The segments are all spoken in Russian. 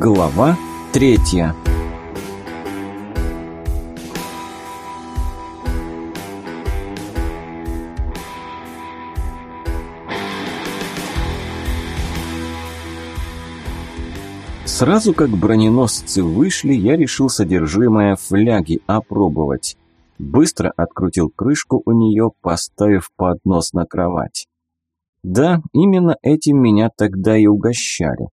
Глава третья Сразу как броненосцы вышли, я решил содержимое фляги опробовать. Быстро открутил крышку у нее, поставив поднос на кровать. Да, именно этим меня тогда и угощали.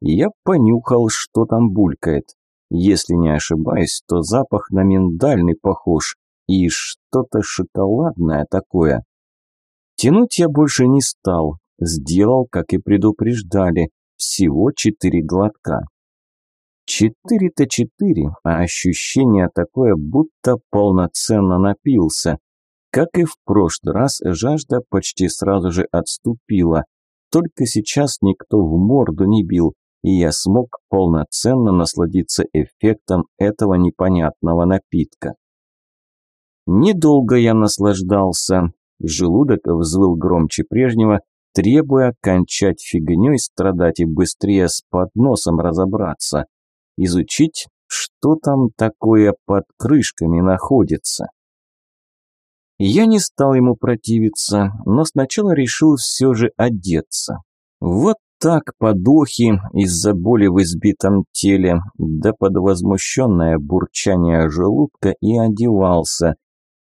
Я понюхал, что там булькает. Если не ошибаюсь, то запах на миндальный похож и что-то шоколадное такое. Тянуть я больше не стал, сделал, как и предупреждали, всего четыре глотка. Четыре-то четыре, а ощущение такое, будто полноценно напился. Как и в прошлый раз, жажда почти сразу же отступила. Только сейчас никто в морду не бил, и я смог полноценно насладиться эффектом этого непонятного напитка. Недолго я наслаждался. Желудок взвыл громче прежнего, требуя кончать фигней, страдать и быстрее с подносом разобраться. Изучить, что там такое под крышками находится. Я не стал ему противиться, но сначала решил все же одеться. Вот так подохи из-за боли в избитом теле, да под возмущенное бурчание желудка и одевался,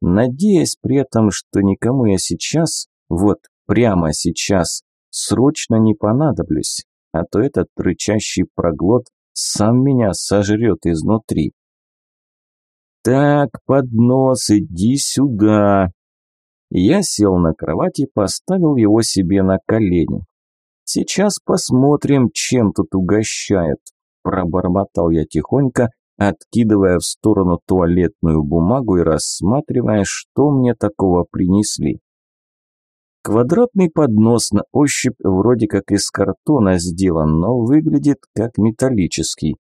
надеясь при этом, что никому я сейчас, вот прямо сейчас, срочно не понадоблюсь, а то этот рычащий проглот сам меня сожрет изнутри. «Так, поднос, иди сюда!» Я сел на кровать и поставил его себе на колени. «Сейчас посмотрим, чем тут угощают», – пробормотал я тихонько, откидывая в сторону туалетную бумагу и рассматривая, что мне такого принесли. Квадратный поднос на ощупь вроде как из картона сделан, но выглядит как металлический.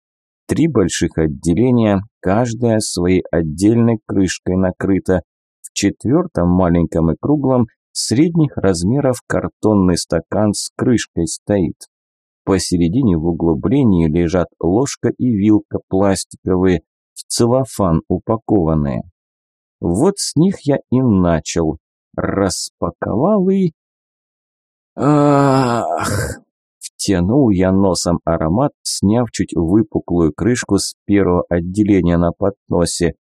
Три больших отделения, каждая своей отдельной крышкой накрыта. В четвертом, маленьком и круглом, средних размеров картонный стакан с крышкой стоит. Посередине в углублении лежат ложка и вилка пластиковые, в целлофан упакованные. Вот с них я и начал. Распаковал и... Ах! Втянул я носом аромат, сняв чуть выпуклую крышку с первого отделения на подносе.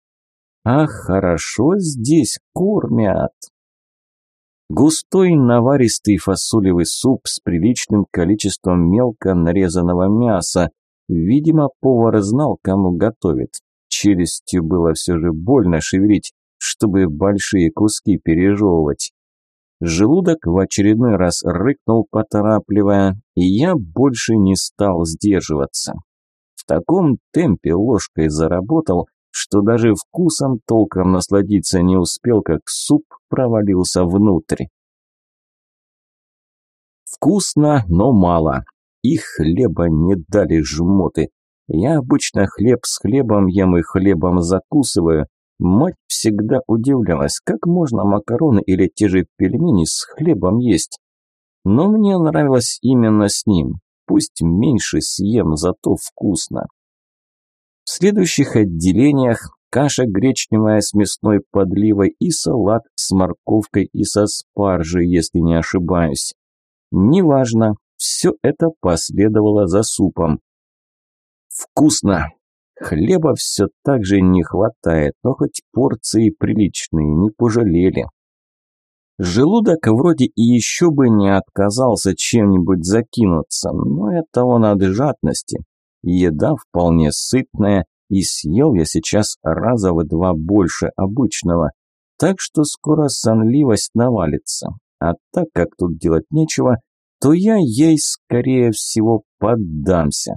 Ах, хорошо здесь кормят. Густой наваристый фасолевый суп с приличным количеством мелко нарезанного мяса. Видимо, повар знал, кому готовит. Челюстью было все же больно шевелить, чтобы большие куски пережевывать. Желудок в очередной раз рыкнул, поторапливая, и я больше не стал сдерживаться. В таком темпе ложкой заработал, что даже вкусом толком насладиться не успел, как суп провалился внутрь. Вкусно, но мало. И хлеба не дали жмоты. Я обычно хлеб с хлебом ем и хлебом закусываю, Мать всегда удивлялась, как можно макароны или те же пельмени с хлебом есть. Но мне нравилось именно с ним. Пусть меньше съем, зато вкусно. В следующих отделениях каша гречневая с мясной подливой и салат с морковкой и со спаржей, если не ошибаюсь. Неважно, все это последовало за супом. Вкусно, Хлеба все так же не хватает, но хоть порции приличные, не пожалели. Желудок вроде и еще бы не отказался чем-нибудь закинуться, но это он от жадности. Еда вполне сытная, и съел я сейчас раза в два больше обычного, так что скоро сонливость навалится. А так как тут делать нечего, то я ей, скорее всего, поддамся.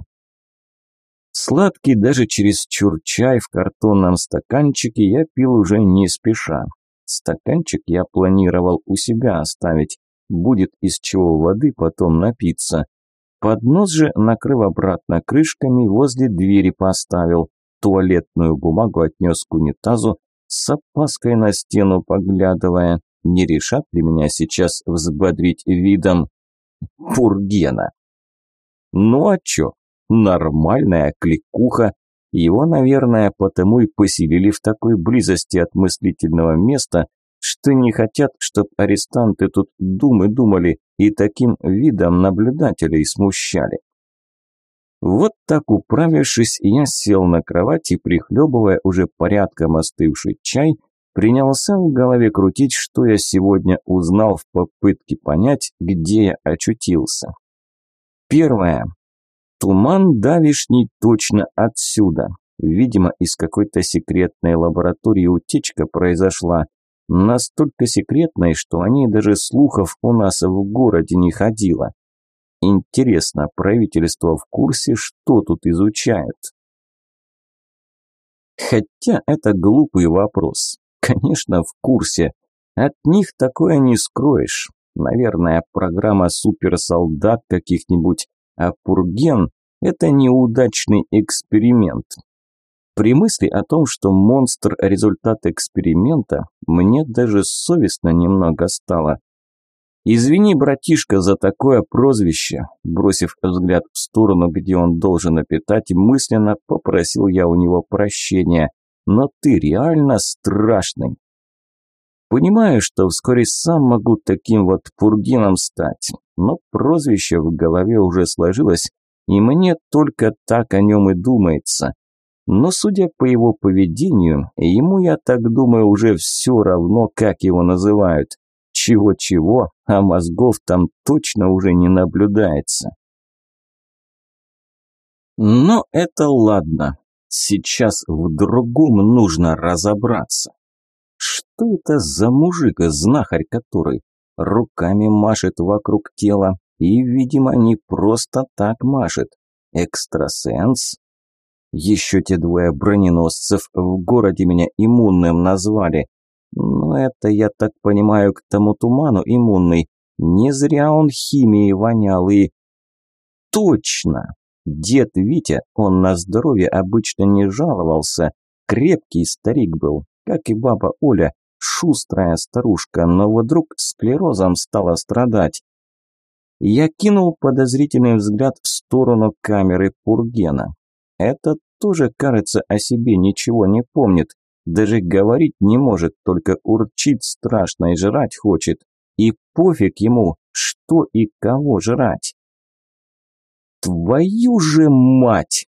Сладкий даже через чур чай в картонном стаканчике я пил уже не спеша. Стаканчик я планировал у себя оставить, будет из чего воды потом напиться. Поднос же, накрыв обратно крышками, возле двери поставил, туалетную бумагу отнес к унитазу, с опаской на стену поглядывая, не решат ли меня сейчас взбодрить видом Пургена. Ну а чё, Нормальная кликуха. Его, наверное, потому и поселили в такой близости от мыслительного места, что не хотят, чтоб арестанты тут думы думали и таким видом наблюдателей смущали. Вот так управившись, я сел на кровать и, прихлебывая уже порядком остывший чай, принялся в голове крутить, что я сегодня узнал в попытке понять, где я очутился. Первое. Туман давишний точно отсюда. Видимо, из какой-то секретной лаборатории утечка произошла. Настолько секретной, что о ней даже слухов у нас в городе не ходило. Интересно, правительство в курсе, что тут изучают? Хотя это глупый вопрос. Конечно, в курсе. От них такое не скроешь. Наверное, программа суперсолдат каких-нибудь, а Пурген – это неудачный эксперимент. При мысли о том, что монстр – результат эксперимента, мне даже совестно немного стало. «Извини, братишка, за такое прозвище», бросив взгляд в сторону, где он должен опитать, мысленно попросил я у него прощения но ты реально страшный. Понимаю, что вскоре сам могу таким вот пургином стать, но прозвище в голове уже сложилось, и мне только так о нем и думается. Но судя по его поведению, ему, я так думаю, уже все равно, как его называют. Чего-чего, а мозгов там точно уже не наблюдается. Но это ладно. Сейчас в другом нужно разобраться. Что это за мужик, знахарь который руками машет вокруг тела и, видимо, не просто так машет. Экстрасенс? Еще те двое броненосцев в городе меня иммунным назвали. Но это, я так понимаю, к тому туману иммунный. Не зря он химией вонял и... Точно! Дед Витя, он на здоровье обычно не жаловался, крепкий старик был, как и баба Оля, шустрая старушка, но вдруг склерозом стала страдать. Я кинул подозрительный взгляд в сторону камеры Пургена. Этот тоже, кажется, о себе ничего не помнит, даже говорить не может, только урчит страшно и жрать хочет. И пофиг ему, что и кого жрать. Твою же мать!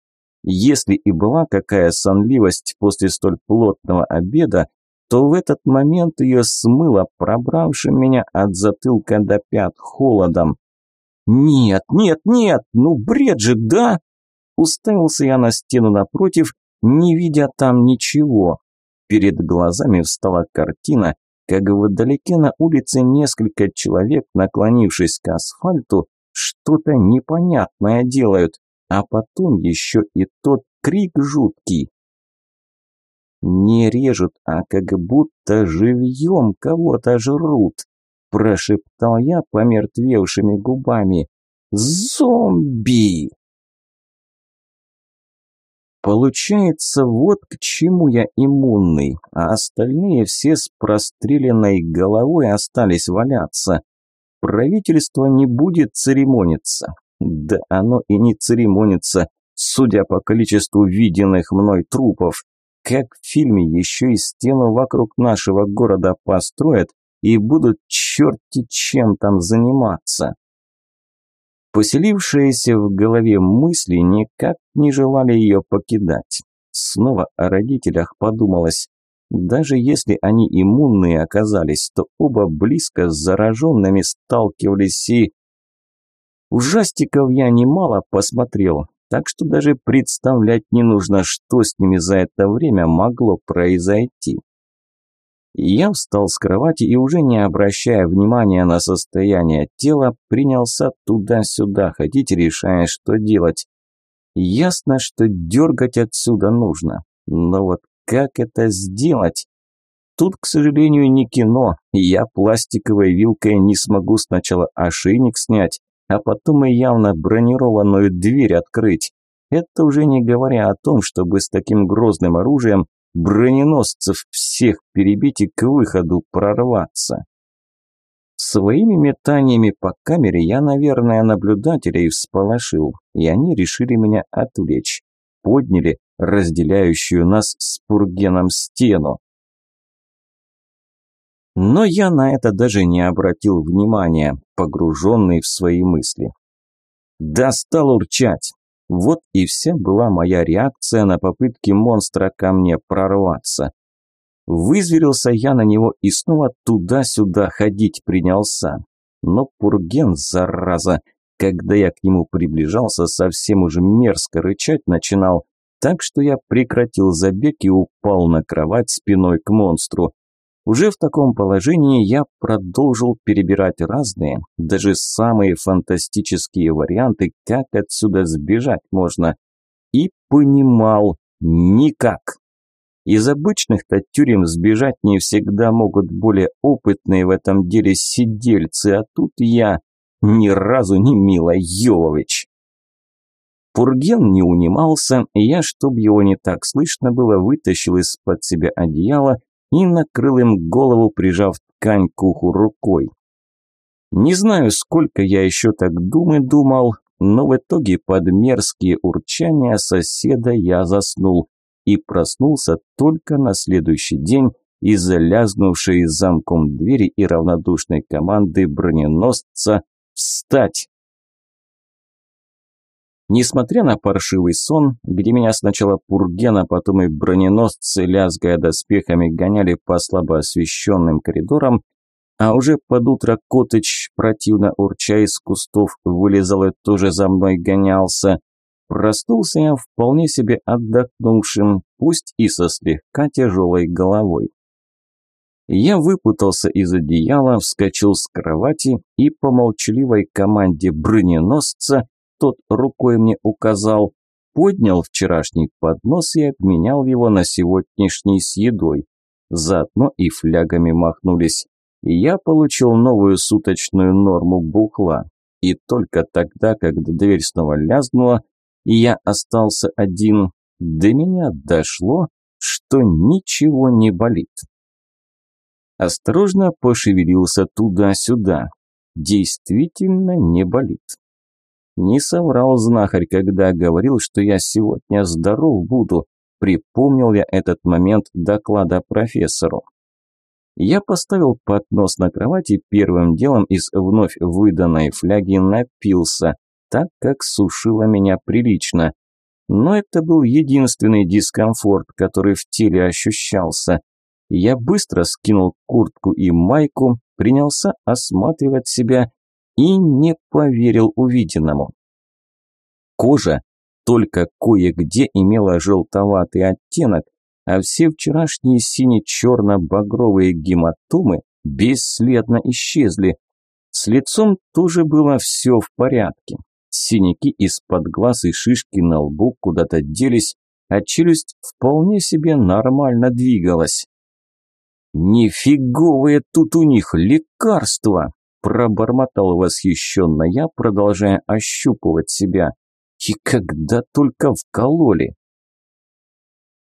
Если и была какая сонливость после столь плотного обеда, то в этот момент ее смыло пробравшим меня от затылка до пят холодом. «Нет, нет, нет, ну бред же, да?» Уставился я на стену напротив, не видя там ничего. Перед глазами встала картина, как вдалеке на улице несколько человек, наклонившись к асфальту, что-то непонятное делают, а потом еще и тот крик жуткий. «Не режут, а как будто живьем кого-то жрут», – прошептал я помертвевшими губами. «Зомби!» Получается, вот к чему я иммунный, а остальные все с простреленной головой остались валяться. Правительство не будет церемониться. Да оно и не церемонится, судя по количеству виденных мной трупов. Как в фильме еще и стену вокруг нашего города построят и будут черти чем там заниматься. Поселившиеся в голове мысли никак не желали ее покидать. Снова о родителях подумалось. Даже если они иммунные оказались, то оба близко с зараженными сталкивались и... Ужастиков я немало посмотрел, так что даже представлять не нужно, что с ними за это время могло произойти. Я встал с кровати и уже не обращая внимания на состояние тела, принялся туда-сюда ходить, решая, что делать. Ясно, что дергать отсюда нужно, но вот как это сделать? Тут, к сожалению, не кино, я пластиковой вилкой не смогу сначала ошейник снять, а потом и явно бронированную дверь открыть. Это уже не говоря о том, чтобы с таким грозным оружием броненосцев всех перебить и к выходу прорваться. Своими метаниями по камере я, наверное, наблюдателей всполошил, и они решили меня отвлечь. Подняли разделяющую нас с Пургеном стену. Но я на это даже не обратил внимания, погруженный в свои мысли. Достал урчать. Вот и вся была моя реакция на попытки монстра ко мне прорваться. Вызверился я на него и снова туда-сюда ходить принялся. Но Пурген, зараза, когда я к нему приближался, совсем уже мерзко рычать начинал, так что я прекратил забег и упал на кровать спиной к монстру. Уже в таком положении я продолжил перебирать разные, даже самые фантастические варианты, как отсюда сбежать можно. И понимал – никак. Из обычных-то тюрем сбежать не всегда могут более опытные в этом деле сидельцы, а тут я ни разу не Мила Йовович. Пурген не унимался, и я, чтобы его не так слышно было, вытащил из-под себя одеяло и накрыл им голову, прижав ткань к уху рукой. Не знаю, сколько я еще так думы думал, но в итоге под мерзкие урчания соседа я заснул и проснулся только на следующий день из-за лязгнувшей замком двери и равнодушной команды броненосца «Встать!». Несмотря на паршивый сон, где меня сначала Пургена, потом и броненосцы, лязгая доспехами, гоняли по слабо освещенным коридорам, а уже под утро Котыч, противно урча из кустов, вылезал и тоже за мной гонялся. Проснулся я вполне себе отдохнувшим, пусть и со слегка тяжелой головой. Я выпутался из одеяла, вскочил с кровати и по молчаливой команде броненосца тот рукой мне указал, поднял вчерашний поднос и обменял его на сегодняшний с едой. Заодно и флягами махнулись. Я получил новую суточную норму бухла. И только тогда, когда дверь снова лязгнула, и я остался один, до меня дошло, что ничего не болит. Осторожно пошевелился туда-сюда. Действительно не болит. Не соврал знахарь, когда говорил, что я сегодня здоров буду. Припомнил я этот момент доклада профессору. Я поставил поднос на кровать и первым делом из вновь выданной фляги напился, так как сушило меня прилично. Но это был единственный дискомфорт, который в теле ощущался. Я быстро скинул куртку и майку, принялся осматривать себя и не поверил увиденному. Кожа только кое-где имела желтоватый оттенок, а все вчерашние сине-черно-багровые гематомы бесследно исчезли. С лицом тоже было все в порядке. Синяки из-под глаз и шишки на лбу куда-то делись, а челюсть вполне себе нормально двигалась. «Нифиговые тут у них лекарства!» Пробормотал восхищенно я, продолжая ощупывать себя. И когда только вкололи.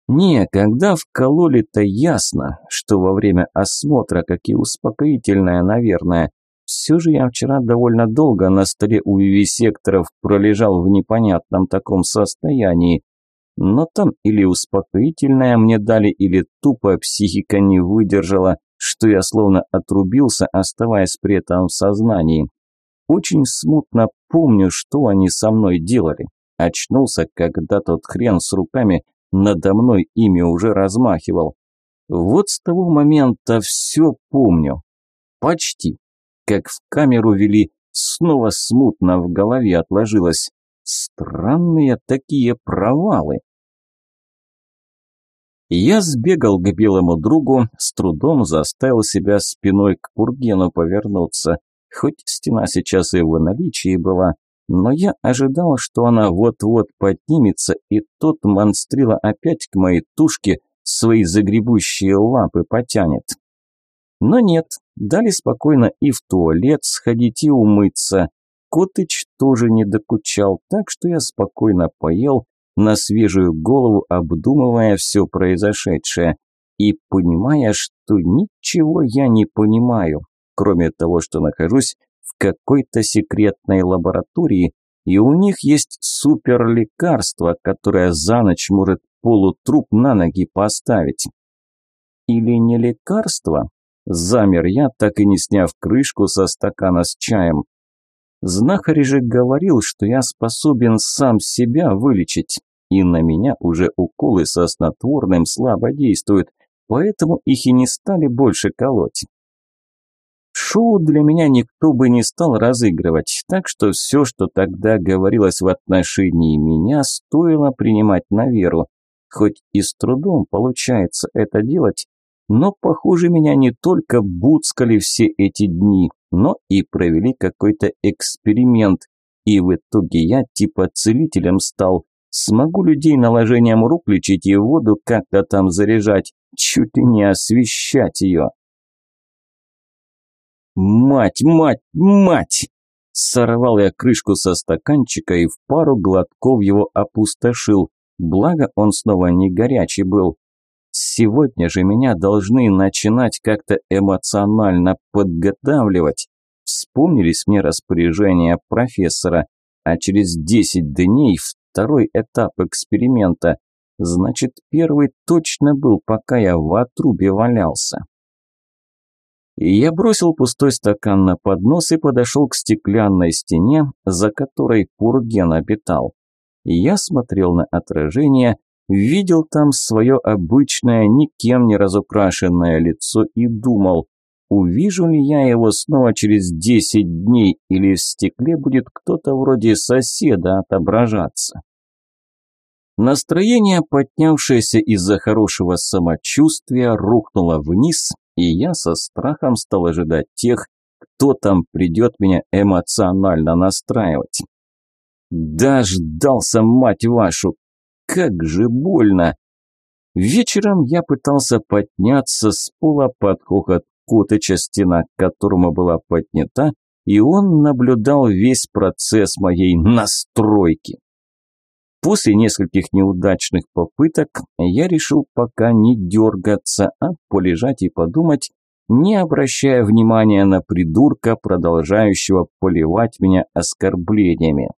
Не, когда вкололи-то ясно, что во время осмотра, как и успокоительное, наверное. Все же я вчера довольно долго на столе у вивисекторов пролежал в непонятном таком состоянии. Но там или успокоительное мне дали, или тупо психика не выдержала, что я словно отрубился, оставаясь при этом в сознании. Очень смутно помню, что они со мной делали. Очнулся, когда тот хрен с руками надо мной ими уже размахивал. Вот с того момента все помню. Почти. Как в камеру вели, снова смутно в голове отложилось. Странные такие провалы. Я сбегал к белому другу, с трудом заставил себя спиной к Пургену повернуться. Хоть стена сейчас и в наличии была, но я ожидал, что она вот-вот поднимется, и тот монстрила опять к моей тушке свои загребущие лапы потянет. Но нет, дали спокойно и в туалет сходить и умыться. Котыч тоже не докучал, так что я спокойно поел, на свежую голову обдумывая все произошедшее и понимая, что ничего я не понимаю, кроме того, что нахожусь в какой-то секретной лаборатории, и у них есть суперлекарство, которое за ночь может полутруп на ноги поставить. Или не лекарство? Замер я, так и не сняв крышку со стакана с чаем. Знахарь же говорил, что я способен сам себя вылечить, и на меня уже уколы со снотворным слабо действуют, поэтому их и не стали больше колоть. Шоу для меня никто бы не стал разыгрывать, так что все, что тогда говорилось в отношении меня, стоило принимать на веру. Хоть и с трудом получается это делать, но, похоже, меня не только буцкали все эти дни, но и провели какой-то эксперимент, и в итоге я типа целителем стал. Смогу людей наложением рук лечить и воду как-то там заряжать, чуть ли не освещать ее. «Мать, мать, мать!» Сорвал я крышку со стаканчика и в пару глотков его опустошил. Благо он снова не горячий был. Сегодня же меня должны начинать как-то эмоционально подготавливать. Вспомнились мне распоряжения профессора, а через 10 дней второй этап эксперимента. Значит, первый точно был, пока я в отрубе валялся. Я бросил пустой стакан на поднос и подошел к стеклянной стене, за которой Пурген обитал. Я смотрел на отражение, видел там свое обычное, никем не разукрашенное лицо и думал, увижу ли я его снова через десять дней или в стекле будет кто-то вроде соседа отображаться. Настроение, поднявшееся из-за хорошего самочувствия, рухнуло вниз, и я со страхом стал ожидать тех, кто там придет меня эмоционально настраивать. Дождался, мать вашу, как же больно! Вечером я пытался подняться с пола под хохот Котыча, стена к которому была поднята, и он наблюдал весь процесс моей настройки. После нескольких неудачных попыток я решил пока не дергаться, а полежать и подумать, не обращая внимания на придурка, продолжающего поливать меня оскорблениями.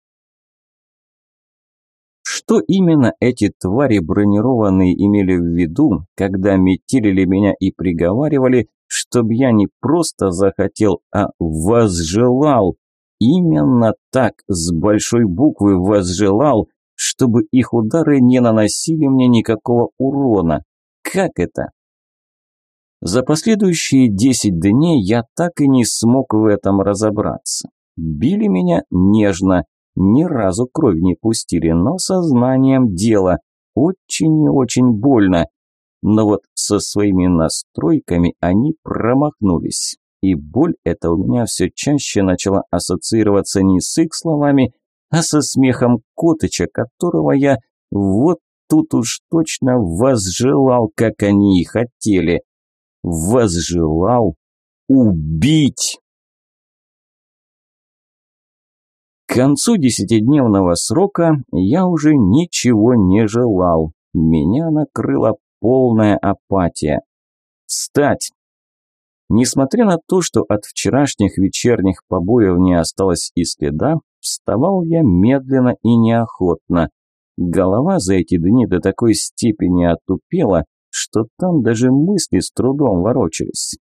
Что именно эти твари бронированные имели в виду, когда метелили меня и приговаривали, чтобы я не просто захотел, а возжелал? Именно так, с большой буквы возжелал, чтобы их удары не наносили мне никакого урона. Как это? За последующие десять дней я так и не смог в этом разобраться. Били меня нежно, ни разу кровь не пустили, но сознанием дела. Очень и очень больно. Но вот со своими настройками они промахнулись. И боль эта у меня все чаще начала ассоциироваться не с их словами, а со смехом Котыча, которого я вот тут уж точно возжелал, как они и хотели. Возжелал убить. Концу десятидневного срока я уже ничего не желал. Меня накрыла полная апатия. Встать! Несмотря на то, что от вчерашних вечерних побоев не осталось и следа, вставал я медленно и неохотно. Голова за эти дни до такой степени отупела, что там даже мысли с трудом ворочались.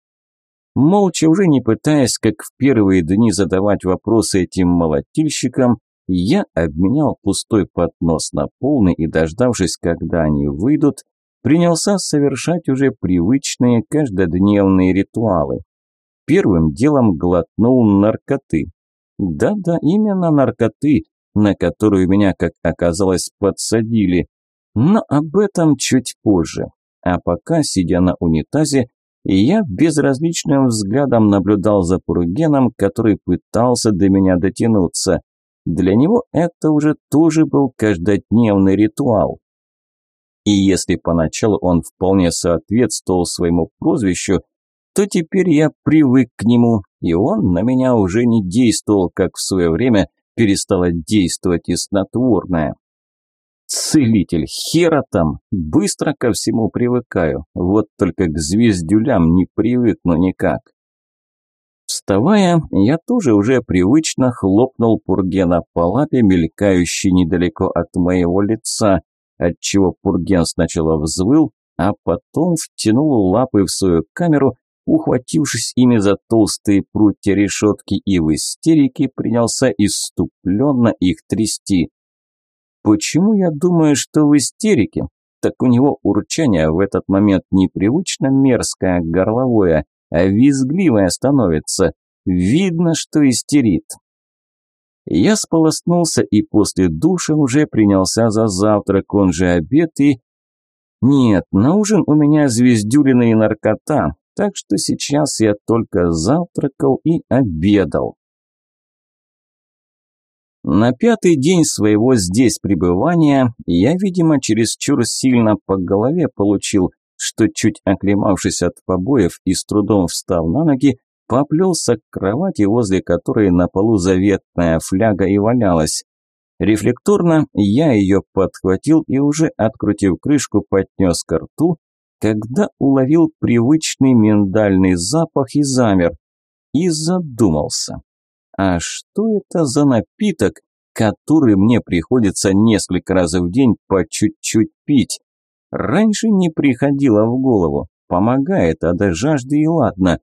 Молча, уже не пытаясь, как в первые дни, задавать вопросы этим молотильщикам, я обменял пустой поднос на полный и, дождавшись, когда они выйдут, принялся совершать уже привычные каждодневные ритуалы. Первым делом глотнул наркоты. Да-да, именно наркоты, на которую меня, как оказалось, подсадили. Но об этом чуть позже. А пока, сидя на унитазе, и я безразличным взглядом наблюдал за Пургеном, который пытался до меня дотянуться. Для него это уже тоже был каждодневный ритуал. И если поначалу он вполне соответствовал своему прозвищу, то теперь я привык к нему, и он на меня уже не действовал, как в свое время перестало действовать и снотворное. Целитель, хера там, быстро ко всему привыкаю, вот только к звездюлям не привыкну никак. Вставая, я тоже уже привычно хлопнул Пургена по лапе, мелькающей недалеко от моего лица, отчего Пурген сначала взвыл, а потом втянул лапы в свою камеру, ухватившись ими за толстые прутья решетки и в истерике принялся иступленно их трясти. Почему я думаю, что в истерике? Так у него урчание в этот момент непривычно мерзкое, горловое, а визгливое становится. Видно, что истерит. Я сполоснулся и после душа уже принялся за завтрак, он же обед и... Нет, на ужин у меня звездюлина и наркота, так что сейчас я только завтракал и обедал. На пятый день своего здесь пребывания я, видимо, чересчур сильно по голове получил, что чуть оклемавшись от побоев и с трудом встав на ноги, поплелся к кровати, возле которой на полу заветная фляга и валялась. Рефлекторно я ее подхватил и уже, открутив крышку, поднес ко рту, когда уловил привычный миндальный запах и замер. И задумался. А что это за напиток, который мне приходится несколько раз в день по чуть-чуть пить? Раньше не приходило в голову. Помогает, а до жажды и ладно.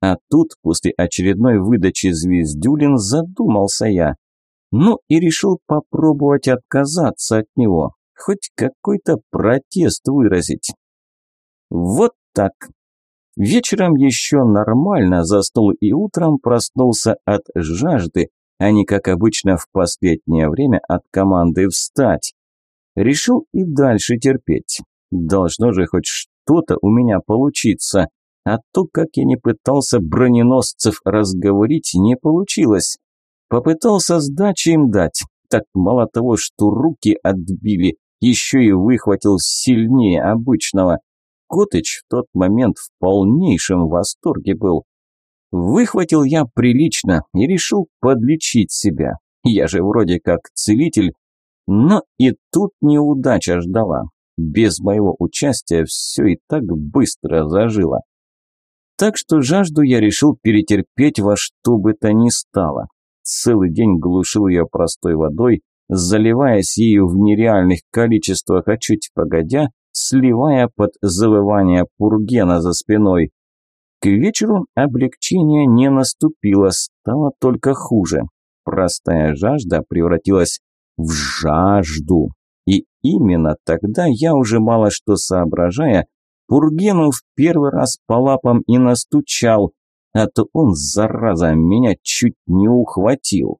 А тут, после очередной выдачи звездюлин, задумался я. Ну и решил попробовать отказаться от него. Хоть какой-то протест выразить. Вот так. Вечером еще нормально заснул и утром проснулся от жажды, а не, как обычно, в последнее время от команды «встать». Решил и дальше терпеть. Должно же хоть что-то у меня получиться. А то, как я не пытался броненосцев разговорить, не получилось. Попытался сдачи им дать. Так мало того, что руки отбили, еще и выхватил сильнее обычного. Котыч в тот момент в полнейшем восторге был. Выхватил я прилично и решил подлечить себя. Я же вроде как целитель. Но и тут неудача ждала. Без моего участия все и так быстро зажило. Так что жажду я решил перетерпеть во что бы то ни стало. Целый день глушил ее простой водой, заливаясь ею в нереальных количествах, а чуть погодя, сливая под завывание пургена за спиной. К вечеру облегчение не наступило, стало только хуже. Простая жажда превратилась в жажду. И именно тогда я уже мало что соображая, Пургену в первый раз по лапам и настучал, а то он, зараза, меня чуть не ухватил.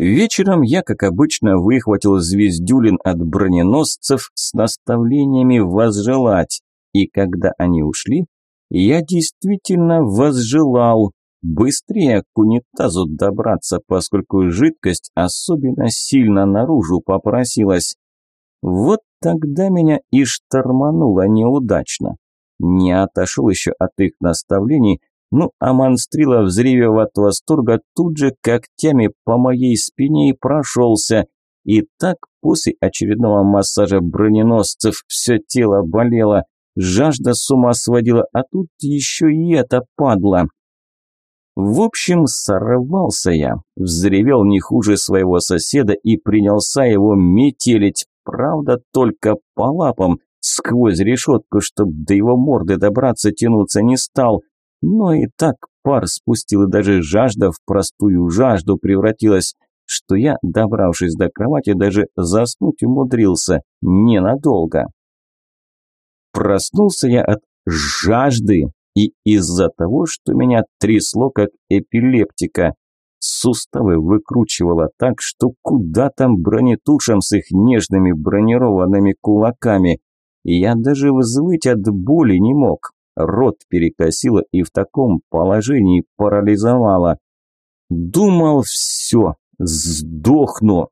Вечером я, как обычно, выхватил звездюлин от броненосцев с наставлениями возжелать, и когда они ушли, я действительно возжелал быстрее к унитазу добраться, поскольку жидкость особенно сильно наружу попросилась. Вот тогда меня и штормануло неудачно. Не отошел еще от их наставлений, ну, а монстрила, взревев от восторга, тут же когтями по моей спине и прошелся. И так после очередного массажа броненосцев все тело болело, жажда с ума сводила, а тут еще и это падло. В общем, сорвался я, взревел не хуже своего соседа и принялся его метелить, правда, только по лапам, сквозь решетку, чтобы до его морды добраться тянуться не стал – но и так пар спустил, и даже жажда в простую жажду превратилась, что я, добравшись до кровати, даже заснуть умудрился ненадолго. Проснулся я от жажды и из-за того, что меня трясло как эпилептика. Суставы выкручивало так, что куда там бронетушам с их нежными бронированными кулаками. Я даже взвыть от боли не мог рот перекосило и в таком положении парализовало. Думал, все, сдохну.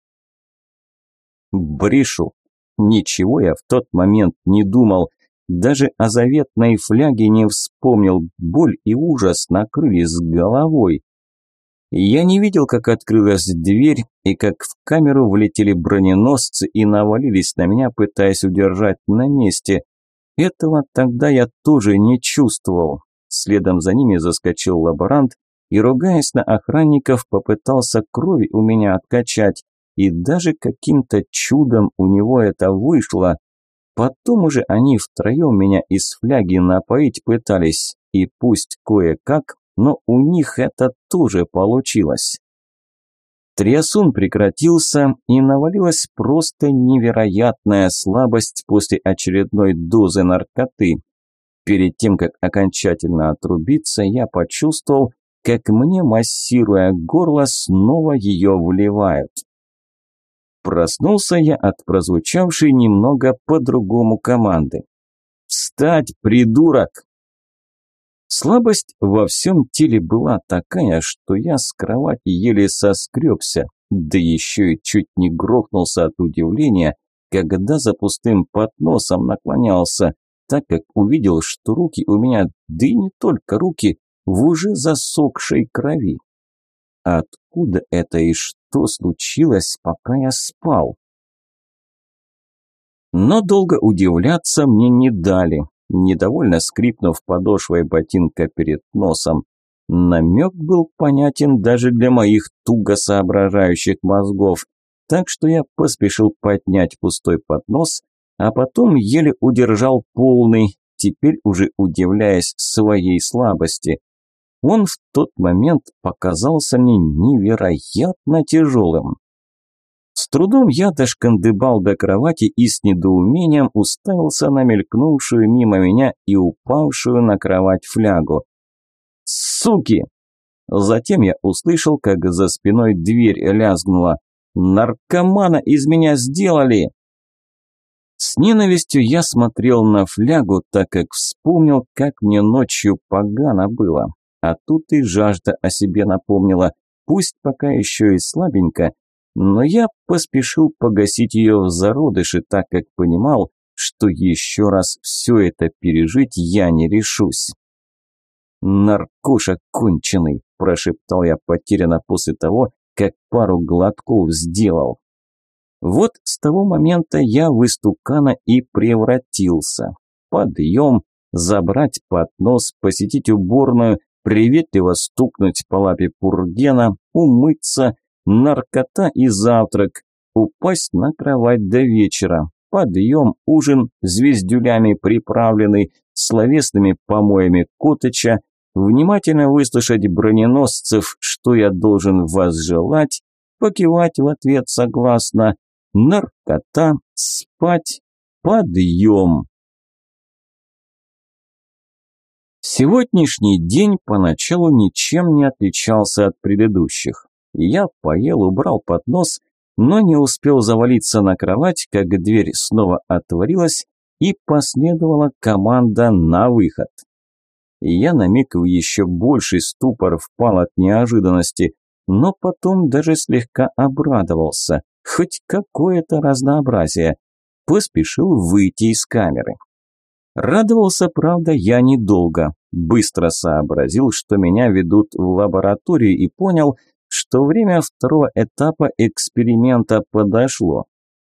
Брешу. Ничего я в тот момент не думал. Даже о заветной фляге не вспомнил. Боль и ужас накрыли с головой. Я не видел, как открылась дверь и как в камеру влетели броненосцы и навалились на меня, пытаясь удержать на месте. Этого тогда я тоже не чувствовал. Следом за ними заскочил лаборант и, ругаясь на охранников, попытался крови у меня откачать, и даже каким-то чудом у него это вышло. Потом уже они втроем меня из фляги напоить пытались, и пусть кое-как, но у них это тоже получилось. Триасун прекратился, и навалилась просто невероятная слабость после очередной дозы наркоты. Перед тем, как окончательно отрубиться, я почувствовал, как мне, массируя горло, снова ее вливают. Проснулся я от прозвучавшей немного по-другому команды. «Встать, придурок!» Слабость во всем теле была такая, что я с кровати еле соскребся, да еще и чуть не грохнулся от удивления, когда за пустым подносом наклонялся, так как увидел, что руки у меня, да и не только руки, в уже засохшей крови. Откуда это и что случилось, пока я спал? Но долго удивляться мне не дали недовольно скрипнув подошвой ботинка перед носом. Намек был понятен даже для моих туго соображающих мозгов, так что я поспешил поднять пустой поднос, а потом еле удержал полный, теперь уже удивляясь своей слабости. Он в тот момент показался мне невероятно тяжелым. С трудом я дошкандыбал до кровати и с недоумением уставился на мелькнувшую мимо меня и упавшую на кровать флягу. «Суки!» Затем я услышал, как за спиной дверь лязгнула. «Наркомана из меня сделали!» С ненавистью я смотрел на флягу, так как вспомнил, как мне ночью погано было. А тут и жажда о себе напомнила, пусть пока еще и слабенько, но я поспешил погасить ее в зародыше, так как понимал, что еще раз все это пережить я не решусь. «Наркоша конченый!» – прошептал я потерянно после того, как пару глотков сделал. Вот с того момента я в истукана и превратился. Подъем, забрать поднос, посетить уборную, приветливо стукнуть по лапе Пургена, умыться – наркота и завтрак, упасть на кровать до вечера, подъем, ужин, звездюлями приправленный, словесными помоями Котыча, внимательно выслушать броненосцев, что я должен вас желать, покивать в ответ согласно, наркота, спать, подъем. Сегодняшний день поначалу ничем не отличался от предыдущих. Я поел, убрал поднос, но не успел завалиться на кровать, как дверь снова отворилась и последовала команда на выход. Я на миг в еще больший ступор впал от неожиданности, но потом даже слегка обрадовался, хоть какое-то разнообразие. Поспешил выйти из камеры. Радовался, правда, я недолго. Быстро сообразил, что меня ведут в лабораторию и понял, что время второго этапа эксперимента подошло.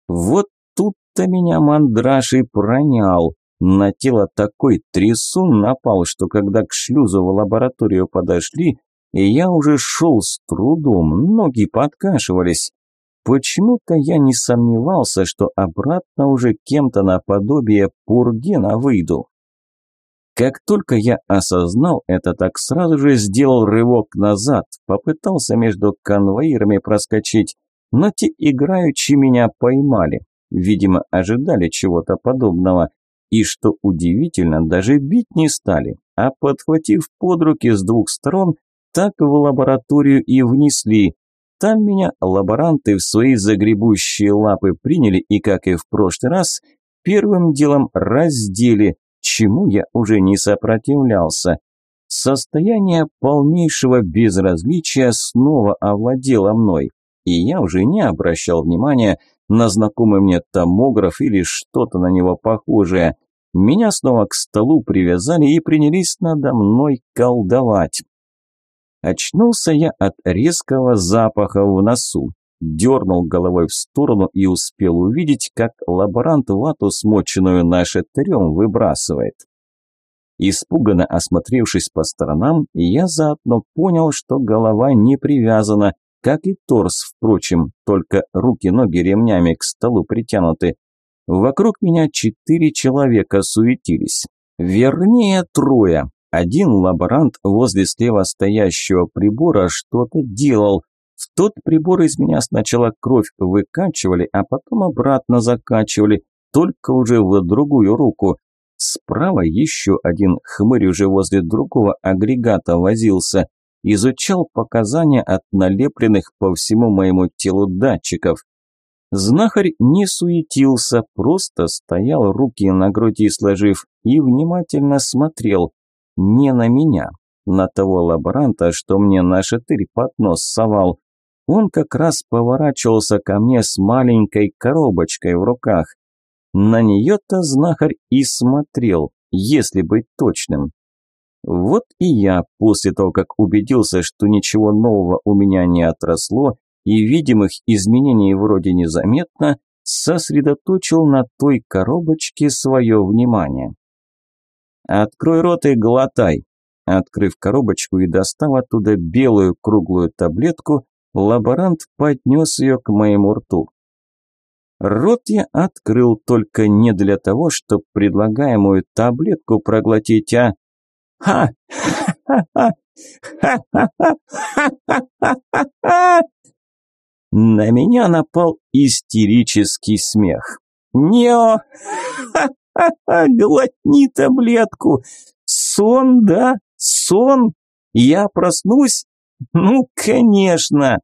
Вот тут-то меня мандраж и пронял. На тело такой трясун напал, что когда к шлюзу в лабораторию подошли, я уже шел с трудом, ноги подкашивались. Почему-то я не сомневался, что обратно уже кем-то наподобие Пургена выйду. Как только я осознал это, так сразу же сделал рывок назад, попытался между конвоирами проскочить, но те играючи меня поймали. Видимо, ожидали чего-то подобного. И что удивительно, даже бить не стали, а подхватив под руки с двух сторон, так в лабораторию и внесли. Там меня лаборанты в свои загребущие лапы приняли и, как и в прошлый раз, первым делом раздели, чему я уже не сопротивлялся. Состояние полнейшего безразличия снова овладело мной, и я уже не обращал внимания на знакомый мне томограф или что-то на него похожее. Меня снова к столу привязали и принялись надо мной колдовать. Очнулся я от резкого запаха в носу дернул головой в сторону и успел увидеть, как лаборант вату, смоченную нашатырем, выбрасывает. Испуганно осмотревшись по сторонам, я заодно понял, что голова не привязана, как и торс, впрочем, только руки-ноги ремнями к столу притянуты. Вокруг меня четыре человека суетились. Вернее, трое. Один лаборант возле слева стоящего прибора что-то делал. В тот прибор из меня сначала кровь выкачивали, а потом обратно закачивали, только уже в другую руку. Справа еще один хмырь уже возле другого агрегата возился. Изучал показания от налепленных по всему моему телу датчиков. Знахарь не суетился, просто стоял, руки на груди сложив, и внимательно смотрел. Не на меня, на того лаборанта, что мне на шатырь под нос совал. Он как раз поворачивался ко мне с маленькой коробочкой в руках. На нее-то знахарь и смотрел, если быть точным. Вот и я, после того, как убедился, что ничего нового у меня не отросло и видимых изменений вроде незаметно, сосредоточил на той коробочке свое внимание. «Открой рот и глотай!» Открыв коробочку и достав оттуда белую круглую таблетку, лаборант поднес ее к моему рту. Рот я открыл только не для того, чтобы предлагаемую таблетку проглотить, а... Ха! На меня напал истерический смех. «Нео! Глотни таблетку! Сон, да? Сон? Я проснусь? Ну, конечно!»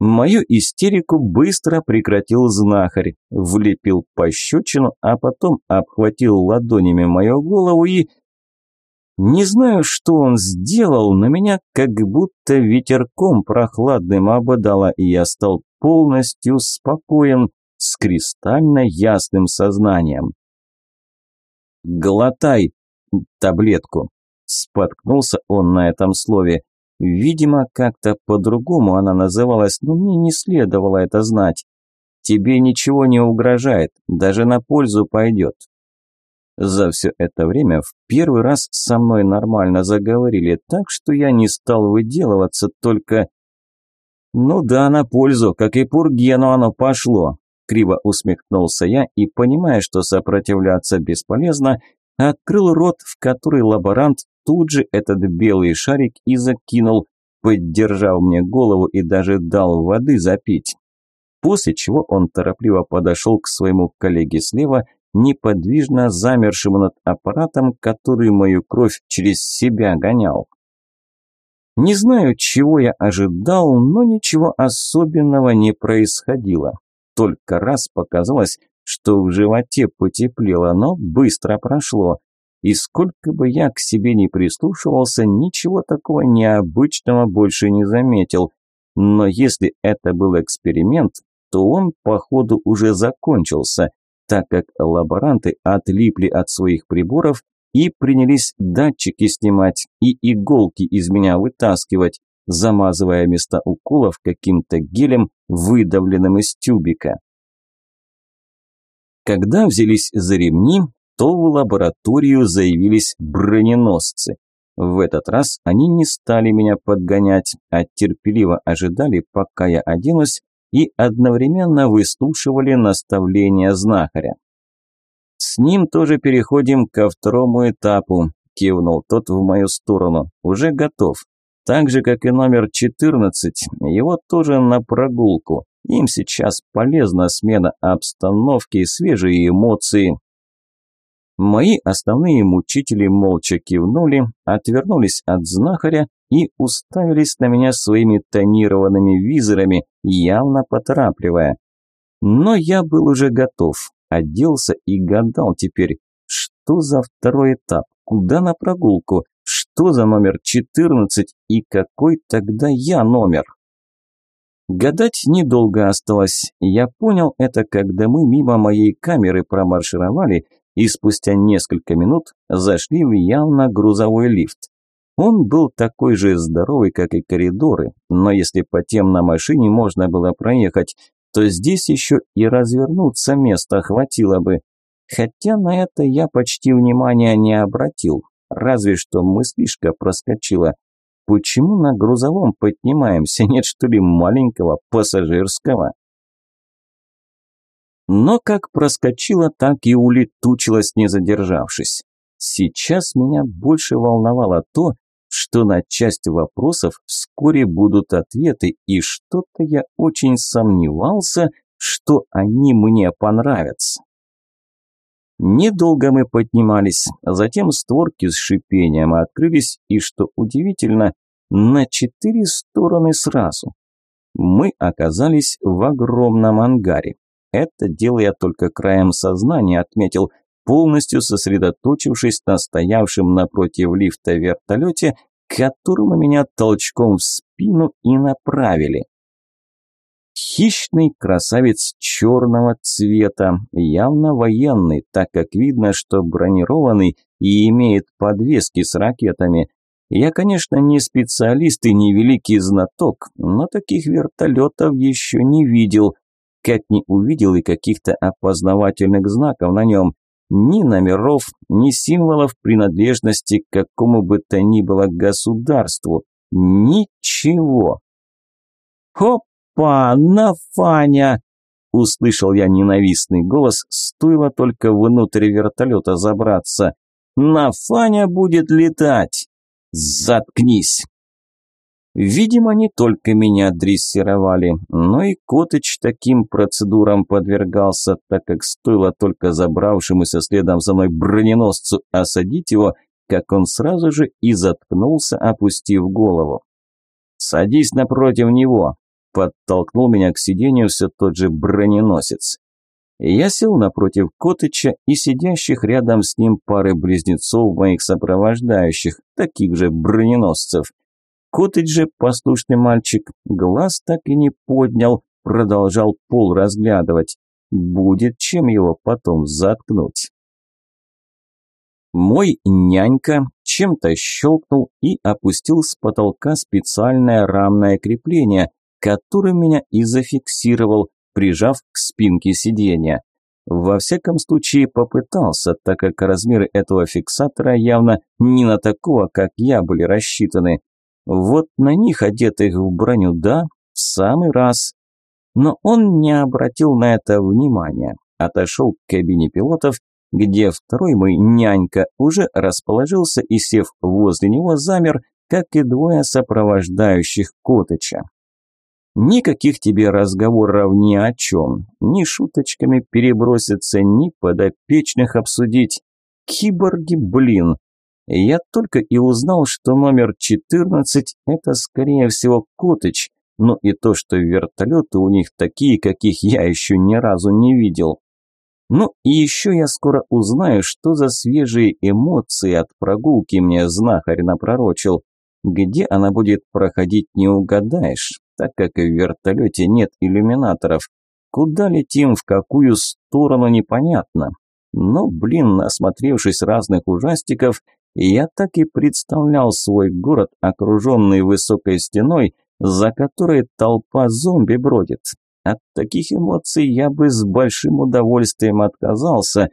Мою истерику быстро прекратил знахарь, влепил пощечину, а потом обхватил ладонями мою голову и... Не знаю, что он сделал, но меня как будто ветерком прохладным ободало, и я стал полностью спокоен, с кристально ясным сознанием. «Глотай таблетку», – споткнулся он на этом слове. Видимо, как-то по-другому она называлась, но мне не следовало это знать. Тебе ничего не угрожает, даже на пользу пойдет. За все это время в первый раз со мной нормально заговорили, так что я не стал выделываться, только... Ну да, на пользу, как и Пургену оно пошло. Криво усмехнулся я и, понимая, что сопротивляться бесполезно, открыл рот, в который лаборант тут же этот белый шарик и закинул, поддержав мне голову и даже дал воды запить. После чего он торопливо подошел к своему коллеге слева, неподвижно замершему над аппаратом, который мою кровь через себя гонял. Не знаю, чего я ожидал, но ничего особенного не происходило. Только раз показалось, что в животе потеплело, но быстро прошло. И сколько бы я к себе не прислушивался, ничего такого необычного больше не заметил. Но если это был эксперимент, то он, походу, уже закончился, так как лаборанты отлипли от своих приборов и принялись датчики снимать и иголки из меня вытаскивать, замазывая места уколов каким-то гелем, выдавленным из тюбика. Когда взялись за ремни, то в лабораторию заявились броненосцы. В этот раз они не стали меня подгонять, а терпеливо ожидали, пока я оденусь, и одновременно выслушивали наставления знахаря. «С ним тоже переходим ко второму этапу», – кивнул тот в мою сторону. «Уже готов. Так же, как и номер 14, его тоже на прогулку. Им сейчас полезна смена обстановки и свежие эмоции. Мои основные мучители молча кивнули, отвернулись от знахаря и уставились на меня своими тонированными визорами, явно поторапливая. Но я был уже готов, оделся и гадал теперь, что за второй этап, куда на прогулку, что за номер 14 и какой тогда я номер. Гадать недолго осталось. Я понял это, когда мы мимо моей камеры промаршировали и спустя несколько минут зашли в явно грузовой лифт. Он был такой же здоровый, как и коридоры, но если по тем на машине можно было проехать, то здесь еще и развернуться места хватило бы. Хотя на это я почти внимания не обратил, разве что мыслишка проскочила. Почему на грузовом поднимаемся, нет что ли маленького пассажирского? Но как проскочила, так и улетучилась, не задержавшись. Сейчас меня больше волновало то, что на часть вопросов вскоре будут ответы, и что-то я очень сомневался, что они мне понравятся. Недолго мы поднимались, затем створки с шипением открылись, и, что удивительно, на четыре стороны сразу. Мы оказались в огромном ангаре. Это дело я только краем сознания отметил, полностью сосредоточившись на стоявшем напротив лифта вертолете, которому меня толчком в спину и направили. Хищный красавец черного цвета, явно военный, так как видно, что бронированный и имеет подвески с ракетами. Я, конечно, не специалист и не великий знаток, но таких вертолетов еще не видел, как не увидел и каких-то опознавательных знаков на нем. Ни номеров, ни символов принадлежности к какому бы то ни было государству. Ничего. «Опа, Нафаня!» Услышал я ненавистный голос, стоило только внутрь вертолета забраться. «Нафаня будет летать!» «Заткнись!» Видимо, не только меня дрессировали, но и Котыч таким процедурам подвергался, так как стоило только забравшемуся следом за мной броненосцу осадить его, как он сразу же и заткнулся, опустив голову. «Садись напротив него», Подтолкнул меня к сиденью все тот же броненосец. Я сел напротив Котыча и сидящих рядом с ним пары близнецов моих сопровождающих, таких же броненосцев. Котыч же, послушный мальчик, глаз так и не поднял, продолжал пол разглядывать. Будет чем его потом заткнуть. Мой нянька чем-то щелкнул и опустил с потолка специальное рамное крепление, который меня и зафиксировал, прижав к спинке сиденья. Во всяком случае попытался, так как размеры этого фиксатора явно не на такого, как я, были рассчитаны. Вот на них, одетых в броню, да, в самый раз. Но он не обратил на это внимания. Отошел к кабине пилотов, где второй мой нянька уже расположился и, сев возле него, замер, как и двое сопровождающих Котыча. Никаких тебе разговоров ни о чем, ни шуточками переброситься, ни подопечных обсудить. Киборги, блин. Я только и узнал, что номер 14 – это, скорее всего, Котыч, но и то, что вертолеты у них такие, каких я еще ни разу не видел. Ну и еще я скоро узнаю, что за свежие эмоции от прогулки мне знахарь напророчил. Где она будет проходить, не угадаешь так как в вертолете нет иллюминаторов. Куда летим, в какую сторону, непонятно. Но, блин, насмотревшись разных ужастиков, я так и представлял свой город, окруженный высокой стеной, за которой толпа зомби бродит. От таких эмоций я бы с большим удовольствием отказался,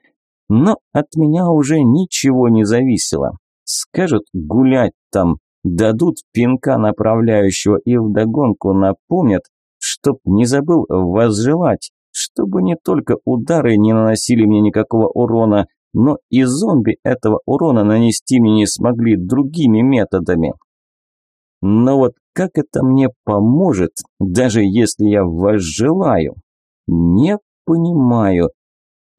но от меня уже ничего не зависело. Скажут гулять там, дадут пинка направляющего и вдогонку напомнят, чтоб не забыл возжелать, чтобы не только удары не наносили мне никакого урона, но и зомби этого урона нанести мне не смогли другими методами. Но вот как это мне поможет, даже если я возжелаю? Не понимаю.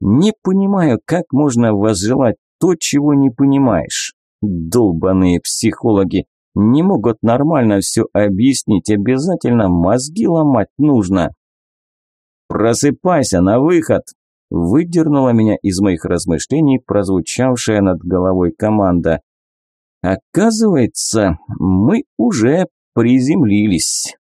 Не понимаю, как можно возжелать то, чего не понимаешь. Долбаные психологи не могут нормально все объяснить, обязательно мозги ломать нужно. «Просыпайся, на выход!» Выдернула меня из моих размышлений прозвучавшая над головой команда. Оказывается, мы уже приземлились.